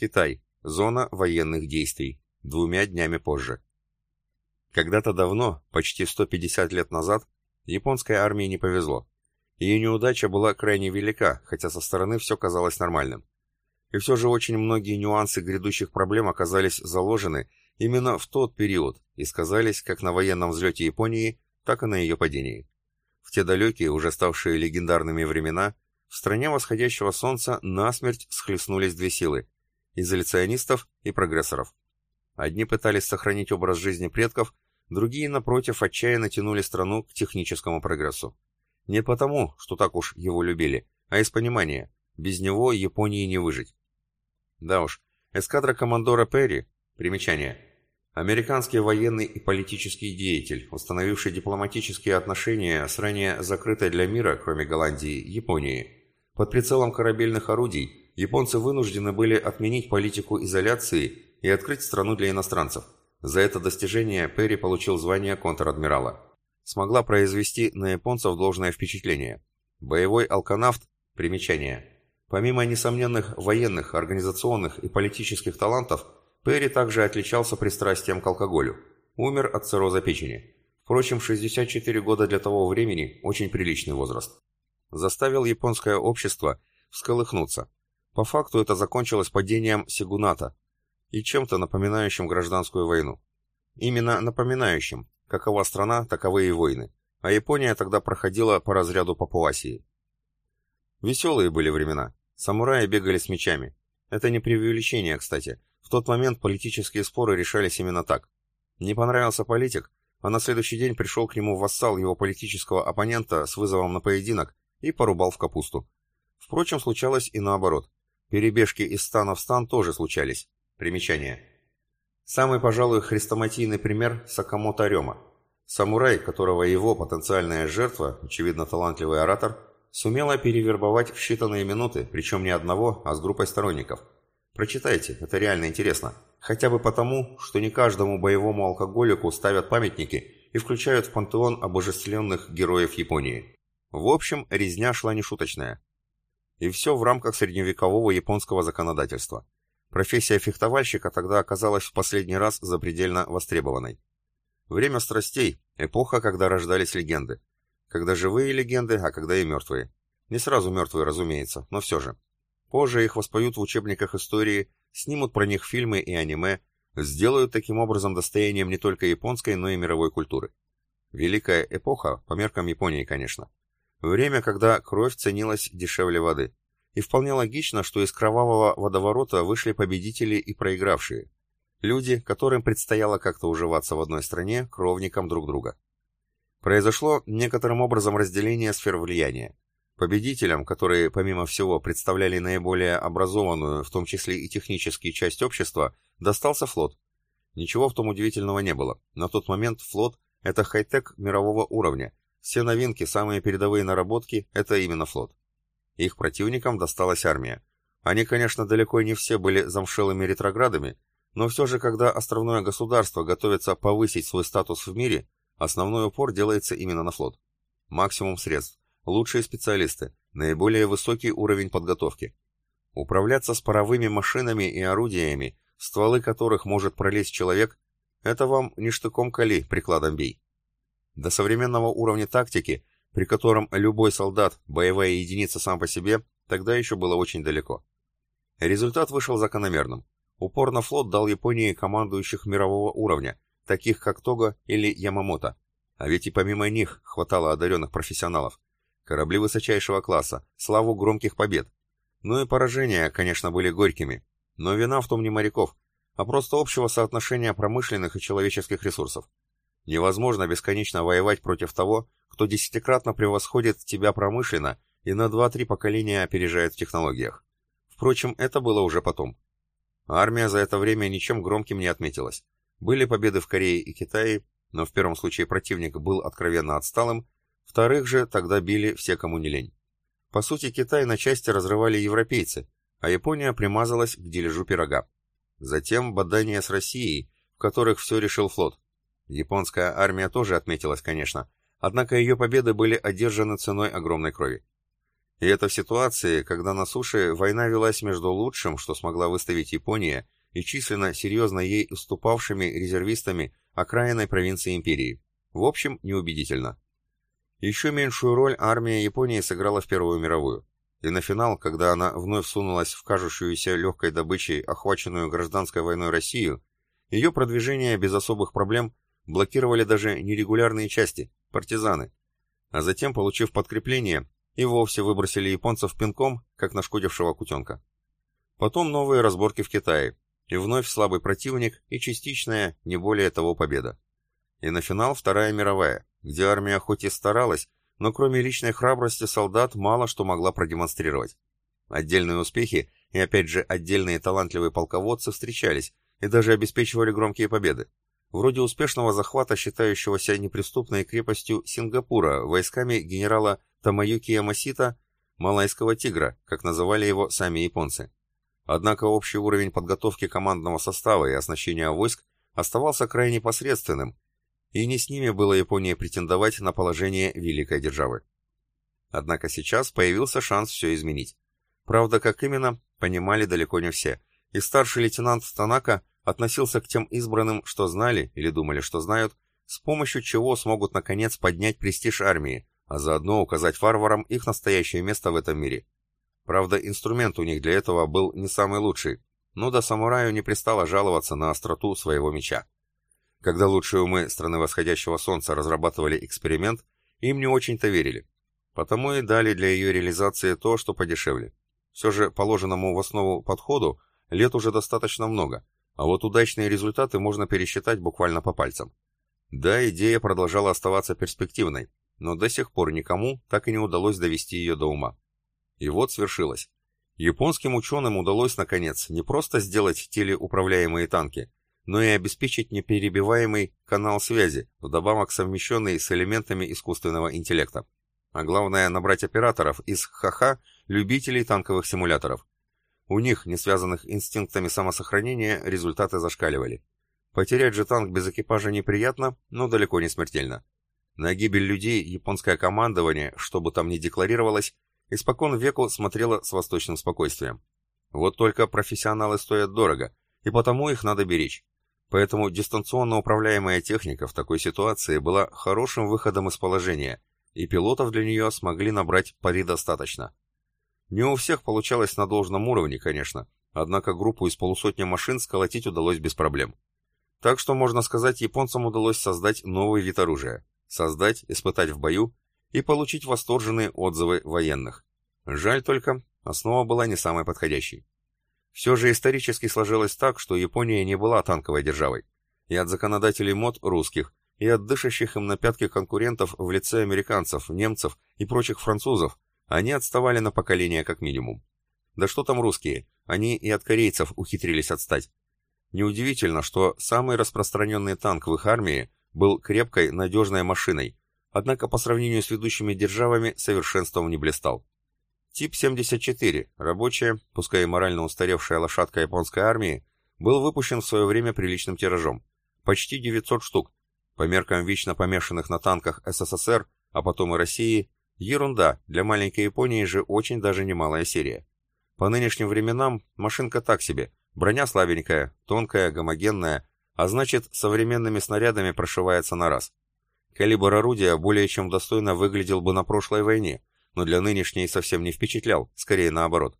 Китай. Зона военных действий. Двумя днями позже. Когда-то давно, почти 150 лет назад, японской армии не повезло. Ее неудача была крайне велика, хотя со стороны все казалось нормальным. И все же очень многие нюансы грядущих проблем оказались заложены именно в тот период и сказались как на военном взлете Японии, так и на ее падении. В те далекие, уже ставшие легендарными времена, в стране восходящего солнца насмерть схлестнулись две силы – изоляционистов и прогрессоров. Одни пытались сохранить образ жизни предков, другие, напротив, отчаянно тянули страну к техническому прогрессу. Не потому, что так уж его любили, а из понимания – без него Японии не выжить. Да уж, эскадра командора Перри, примечание, американский военный и политический деятель, установивший дипломатические отношения с ранее закрытой для мира, кроме Голландии, Японией. Под прицелом корабельных орудий японцы вынуждены были отменить политику изоляции и открыть страну для иностранцев. За это достижение Перри получил звание контр-адмирала. Смогла произвести на японцев должное впечатление. Боевой алканавт, примечание, Помимо несомненных военных, организационных и политических талантов, Перри также отличался пристрастием к алкоголю. Умер от цирроза печени. Впрочем, 64 года для того времени – очень приличный возраст. Заставил японское общество всколыхнуться. По факту это закончилось падением Сигуната и чем-то напоминающим гражданскую войну. Именно напоминающим, какова страна, таковы и войны. А Япония тогда проходила по разряду Папуасии. Веселые были времена. Самураи бегали с мечами. Это не преувеличение, кстати. В тот момент политические споры решались именно так. Не понравился политик, а на следующий день пришел к нему вассал его политического оппонента с вызовом на поединок и порубал в капусту. Впрочем, случалось и наоборот. Перебежки из стана в стан тоже случались. Примечание. Самый, пожалуй, хрестоматийный пример – Сакамото Рема. Самурай, которого его потенциальная жертва, очевидно талантливый оратор – сумела перевербовать в считанные минуты, причем не одного, а с группой сторонников. Прочитайте, это реально интересно. Хотя бы потому, что не каждому боевому алкоголику ставят памятники и включают в пантеон обожествленных героев Японии. В общем, резня шла нешуточная. И все в рамках средневекового японского законодательства. Профессия фехтовальщика тогда оказалась в последний раз запредельно востребованной. Время страстей – эпоха, когда рождались легенды. Когда живые легенды, а когда и мертвые. Не сразу мертвые, разумеется, но все же. Позже их воспоют в учебниках истории, снимут про них фильмы и аниме, сделают таким образом достоянием не только японской, но и мировой культуры. Великая эпоха, по меркам Японии, конечно. Время, когда кровь ценилась дешевле воды. И вполне логично, что из кровавого водоворота вышли победители и проигравшие. Люди, которым предстояло как-то уживаться в одной стране, кровникам друг друга. Произошло некоторым образом разделение сфер влияния. Победителям, которые, помимо всего, представляли наиболее образованную, в том числе и технически, часть общества, достался флот. Ничего в том удивительного не было. На тот момент флот – это хай-тек мирового уровня. Все новинки, самые передовые наработки – это именно флот. Их противникам досталась армия. Они, конечно, далеко не все были замшелыми ретроградами, но все же, когда островное государство готовится повысить свой статус в мире – Основной упор делается именно на флот. Максимум средств, лучшие специалисты, наиболее высокий уровень подготовки. Управляться с паровыми машинами и орудиями, стволы которых может пролезть человек, это вам не штыком кали, прикладом бей. До современного уровня тактики, при котором любой солдат, боевая единица сам по себе, тогда еще было очень далеко. Результат вышел закономерным. Упор на флот дал Японии командующих мирового уровня, таких как Тога или Ямамото. А ведь и помимо них хватало одаренных профессионалов. Корабли высочайшего класса, славу громких побед. Ну и поражения, конечно, были горькими. Но вина в том не моряков, а просто общего соотношения промышленных и человеческих ресурсов. Невозможно бесконечно воевать против того, кто десятикратно превосходит тебя промышленно и на 2-3 поколения опережает в технологиях. Впрочем, это было уже потом. Армия за это время ничем громким не отметилась. Были победы в Корее и Китае, но в первом случае противник был откровенно отсталым, вторых же тогда били все, кому не лень. По сути, Китай на части разрывали европейцы, а Япония примазалась к дележу пирога. Затем бадания с Россией, в которых все решил флот. Японская армия тоже отметилась, конечно, однако ее победы были одержаны ценой огромной крови. И это в ситуации, когда на суше война велась между лучшим, что смогла выставить Япония, и численно серьезно ей уступавшими резервистами окраинной провинции империи. В общем, неубедительно. Еще меньшую роль армия Японии сыграла в Первую мировую. И на финал, когда она вновь сунулась в кажущуюся легкой добычей охваченную гражданской войной Россию, ее продвижение без особых проблем блокировали даже нерегулярные части, партизаны. А затем, получив подкрепление, и вовсе выбросили японцев пинком, как нашкодившего кутенка. Потом новые разборки в Китае, и вновь слабый противник и частичная, не более того, победа. И на финал Вторая мировая, где армия хоть и старалась, но кроме личной храбрости солдат мало что могла продемонстрировать. Отдельные успехи и опять же отдельные талантливые полководцы встречались и даже обеспечивали громкие победы. Вроде успешного захвата считающегося неприступной крепостью Сингапура войсками генерала Тамаюки Ямасита, Малайского тигра, как называли его сами японцы. Однако общий уровень подготовки командного состава и оснащения войск оставался крайне посредственным, и не с ними было Японии претендовать на положение великой державы. Однако сейчас появился шанс все изменить. Правда, как именно, понимали далеко не все, и старший лейтенант Танака относился к тем избранным, что знали или думали, что знают, с помощью чего смогут наконец поднять престиж армии, а заодно указать варварам их настоящее место в этом мире. Правда, инструмент у них для этого был не самый лучший, но до самураю не пристало жаловаться на остроту своего меча. Когда лучшие умы страны восходящего солнца разрабатывали эксперимент, им не очень-то верили. Потому и дали для ее реализации то, что подешевле. Все же положенному в основу подходу лет уже достаточно много, а вот удачные результаты можно пересчитать буквально по пальцам. Да, идея продолжала оставаться перспективной, но до сих пор никому так и не удалось довести ее до ума. И вот свершилось. Японским ученым удалось, наконец, не просто сделать телеуправляемые танки, но и обеспечить неперебиваемый канал связи, вдобавок совмещенный с элементами искусственного интеллекта. А главное, набрать операторов из ХАХА, любителей танковых симуляторов. У них, не связанных инстинктами самосохранения, результаты зашкаливали. Потерять же танк без экипажа неприятно, но далеко не смертельно. На гибель людей японское командование, что бы там ни декларировалось, испокон веку смотрело с восточным спокойствием. Вот только профессионалы стоят дорого, и потому их надо беречь. Поэтому дистанционно управляемая техника в такой ситуации была хорошим выходом из положения, и пилотов для нее смогли набрать пари достаточно. Не у всех получалось на должном уровне, конечно, однако группу из полусотни машин сколотить удалось без проблем. Так что, можно сказать, японцам удалось создать новый вид оружия. Создать, испытать в бою и получить восторженные отзывы военных. Жаль только, основа была не самой подходящей. Все же исторически сложилось так, что Япония не была танковой державой. И от законодателей мод русских, и от дышащих им на пятки конкурентов в лице американцев, немцев и прочих французов, они отставали на поколение как минимум. Да что там русские, они и от корейцев ухитрились отстать. Неудивительно, что самый распространенный танк в их армии был крепкой, надежной машиной, однако по сравнению с ведущими державами совершенством не блистал. Тип 74, рабочая, пускай и морально устаревшая лошадка японской армии, был выпущен в свое время приличным тиражом. Почти 900 штук. По меркам вечно помешанных на танках СССР, а потом и России, Ерунда, для маленькой Японии же очень даже немалая серия. По нынешним временам машинка так себе, броня слабенькая, тонкая, гомогенная, а значит современными снарядами прошивается на раз. Калибр орудия более чем достойно выглядел бы на прошлой войне, но для нынешней совсем не впечатлял, скорее наоборот.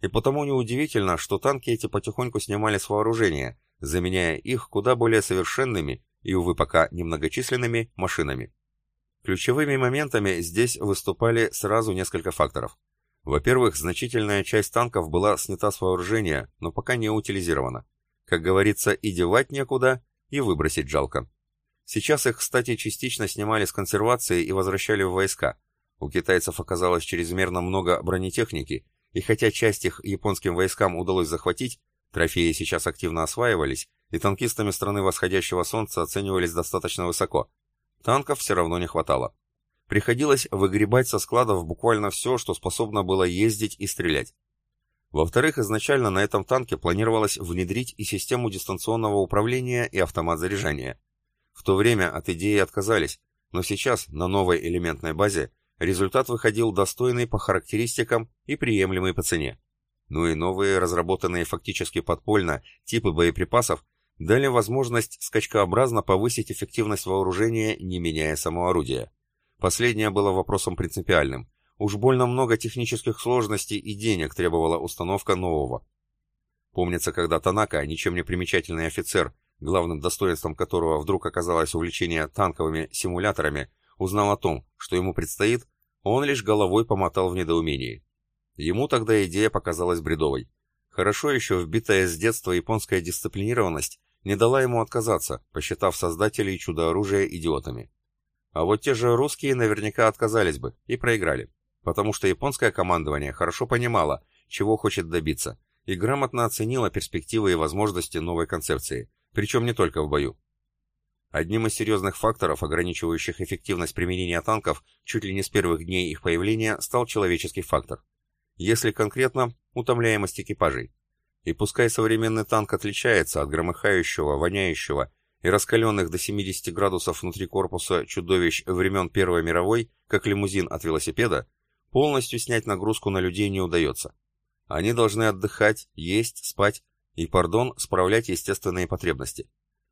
И потому неудивительно, что танки эти потихоньку снимали с вооружения, заменяя их куда более совершенными и, увы, пока немногочисленными машинами. Ключевыми моментами здесь выступали сразу несколько факторов. Во-первых, значительная часть танков была снята с вооружения, но пока не утилизирована. Как говорится, и девать некуда, и выбросить жалко. Сейчас их, кстати, частично снимали с консервации и возвращали в войска. У китайцев оказалось чрезмерно много бронетехники, и хотя часть их японским войскам удалось захватить, трофеи сейчас активно осваивались, и танкистами страны восходящего солнца оценивались достаточно высоко, Танков все равно не хватало. Приходилось выгребать со складов буквально все, что способно было ездить и стрелять. Во-вторых, изначально на этом танке планировалось внедрить и систему дистанционного управления и автомат заряжания. В то время от идеи отказались, но сейчас на новой элементной базе результат выходил достойный по характеристикам и приемлемый по цене. Ну и новые, разработанные фактически подпольно, типы боеприпасов дали возможность скачкообразно повысить эффективность вооружения, не меняя само орудие. Последнее было вопросом принципиальным. Уж больно много технических сложностей и денег требовала установка нового. Помнится, когда Танака, ничем не примечательный офицер, главным достоинством которого вдруг оказалось увлечение танковыми симуляторами, узнал о том, что ему предстоит, он лишь головой помотал в недоумении. Ему тогда идея показалась бредовой. Хорошо еще вбитая с детства японская дисциплинированность не дала ему отказаться, посчитав создателей чудо-оружия идиотами. А вот те же русские наверняка отказались бы и проиграли, потому что японское командование хорошо понимало, чего хочет добиться, и грамотно оценило перспективы и возможности новой концепции, причем не только в бою. Одним из серьезных факторов, ограничивающих эффективность применения танков чуть ли не с первых дней их появления, стал человеческий фактор – если конкретно, утомляемость экипажей. И пускай современный танк отличается от громыхающего, воняющего и раскаленных до 70 градусов внутри корпуса чудовищ времен Первой мировой, как лимузин от велосипеда, полностью снять нагрузку на людей не удается. Они должны отдыхать, есть, спать и, пардон, справлять естественные потребности.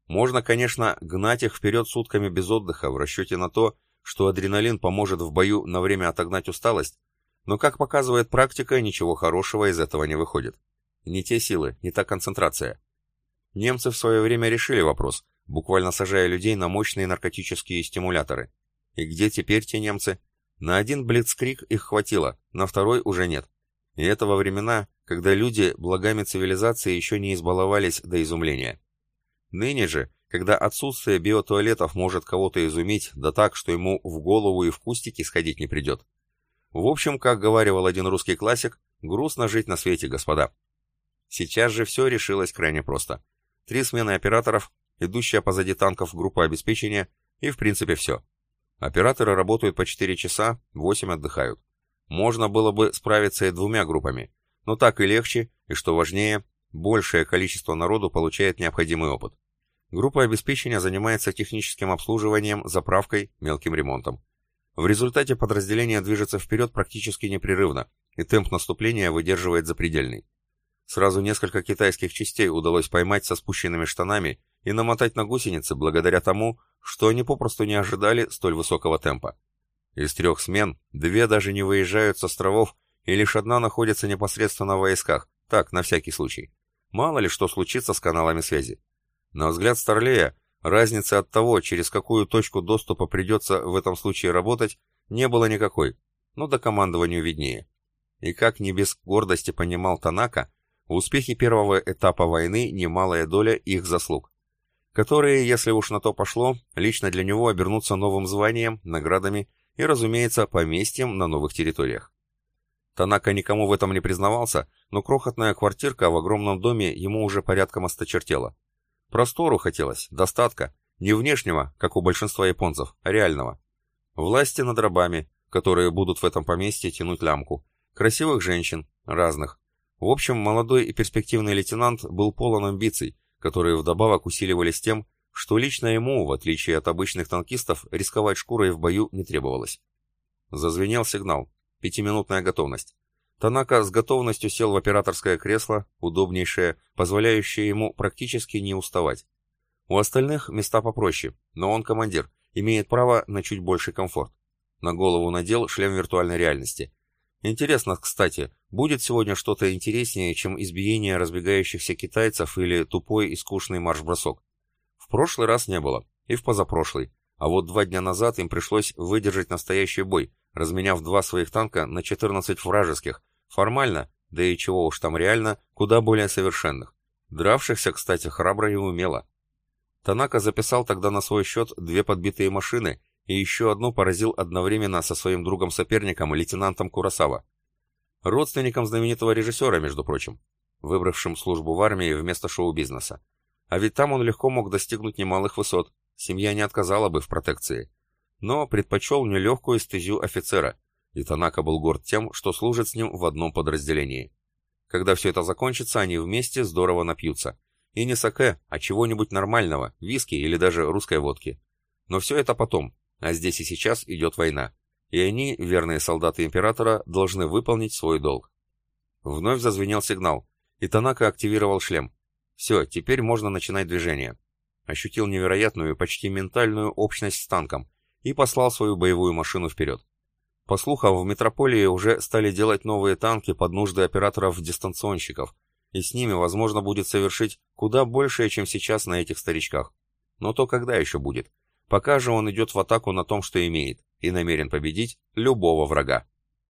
Можно, конечно, гнать их вперед сутками без отдыха в расчете на то, что адреналин поможет в бою на время отогнать усталость, но, как показывает практика, ничего хорошего из этого не выходит. Не те силы, не та концентрация. Немцы в свое время решили вопрос, буквально сажая людей на мощные наркотические стимуляторы. И где теперь те немцы? На один блицкрик их хватило, на второй уже нет. И это во времена, когда люди благами цивилизации еще не избаловались до изумления. Ныне же, когда отсутствие биотуалетов может кого-то изумить, да так, что ему в голову и в кустики сходить не придет, в общем, как говаривал один русский классик, грустно жить на свете, господа. Сейчас же все решилось крайне просто. Три смены операторов, идущая позади танков группа обеспечения, и в принципе все. Операторы работают по 4 часа, 8 отдыхают. Можно было бы справиться и двумя группами, но так и легче, и что важнее, большее количество народу получает необходимый опыт. Группа обеспечения занимается техническим обслуживанием, заправкой, мелким ремонтом. В результате подразделение движется вперед практически непрерывно, и темп наступления выдерживает запредельный. Сразу несколько китайских частей удалось поймать со спущенными штанами и намотать на гусеницы благодаря тому, что они попросту не ожидали столь высокого темпа. Из трех смен две даже не выезжают с островов, и лишь одна находится непосредственно в войсках, так, на всякий случай. Мало ли что случится с каналами связи. На взгляд Старлея, Разницы от того, через какую точку доступа придется в этом случае работать, не было никакой, но до командованию виднее. И как не без гордости понимал Танака, в успехе первого этапа войны немалая доля их заслуг, которые, если уж на то пошло, лично для него обернутся новым званием, наградами и, разумеется, поместьем на новых территориях. Танака никому в этом не признавался, но крохотная квартирка в огромном доме ему уже порядком осточертела. Простору хотелось, достатка, не внешнего, как у большинства японцев, а реального. Власти над рабами, которые будут в этом поместье тянуть лямку, красивых женщин, разных. В общем, молодой и перспективный лейтенант был полон амбиций, которые вдобавок усиливались тем, что лично ему, в отличие от обычных танкистов, рисковать шкурой в бою не требовалось. Зазвенел сигнал. Пятиминутная готовность. Танака с готовностью сел в операторское кресло, удобнейшее, позволяющее ему практически не уставать. У остальных места попроще, но он командир, имеет право на чуть больший комфорт. На голову надел шлем виртуальной реальности. Интересно, кстати, будет сегодня что-то интереснее, чем избиение разбегающихся китайцев или тупой и скучный марш-бросок? В прошлый раз не было, и в позапрошлый, а вот два дня назад им пришлось выдержать настоящий бой, разменяв два своих танка на 14 вражеских, формально, да и чего уж там реально, куда более совершенных. Дравшихся, кстати, храбро и умело. Танака записал тогда на свой счет две подбитые машины и еще одну поразил одновременно со своим другом-соперником, лейтенантом Курасава. Родственником знаменитого режиссера, между прочим, выбравшим службу в армии вместо шоу-бизнеса. А ведь там он легко мог достигнуть немалых высот, семья не отказала бы в протекции но предпочел нелегкую стезю офицера, и Танака был горд тем, что служит с ним в одном подразделении. Когда все это закончится, они вместе здорово напьются. И не саке, а чего-нибудь нормального, виски или даже русской водки. Но все это потом, а здесь и сейчас идет война. и они, верные солдаты Императора, должны выполнить свой долг. Вновь зазвенел сигнал, и Танака активировал шлем. Все, теперь можно начинать движение. Ощутил невероятную, почти ментальную общность с танком и послал свою боевую машину вперед. По слухам, в метрополии уже стали делать новые танки под нужды операторов-дистанционщиков, и с ними возможно будет совершить куда большее, чем сейчас на этих старичках. Но то когда еще будет? Пока же он идет в атаку на том, что имеет, и намерен победить любого врага.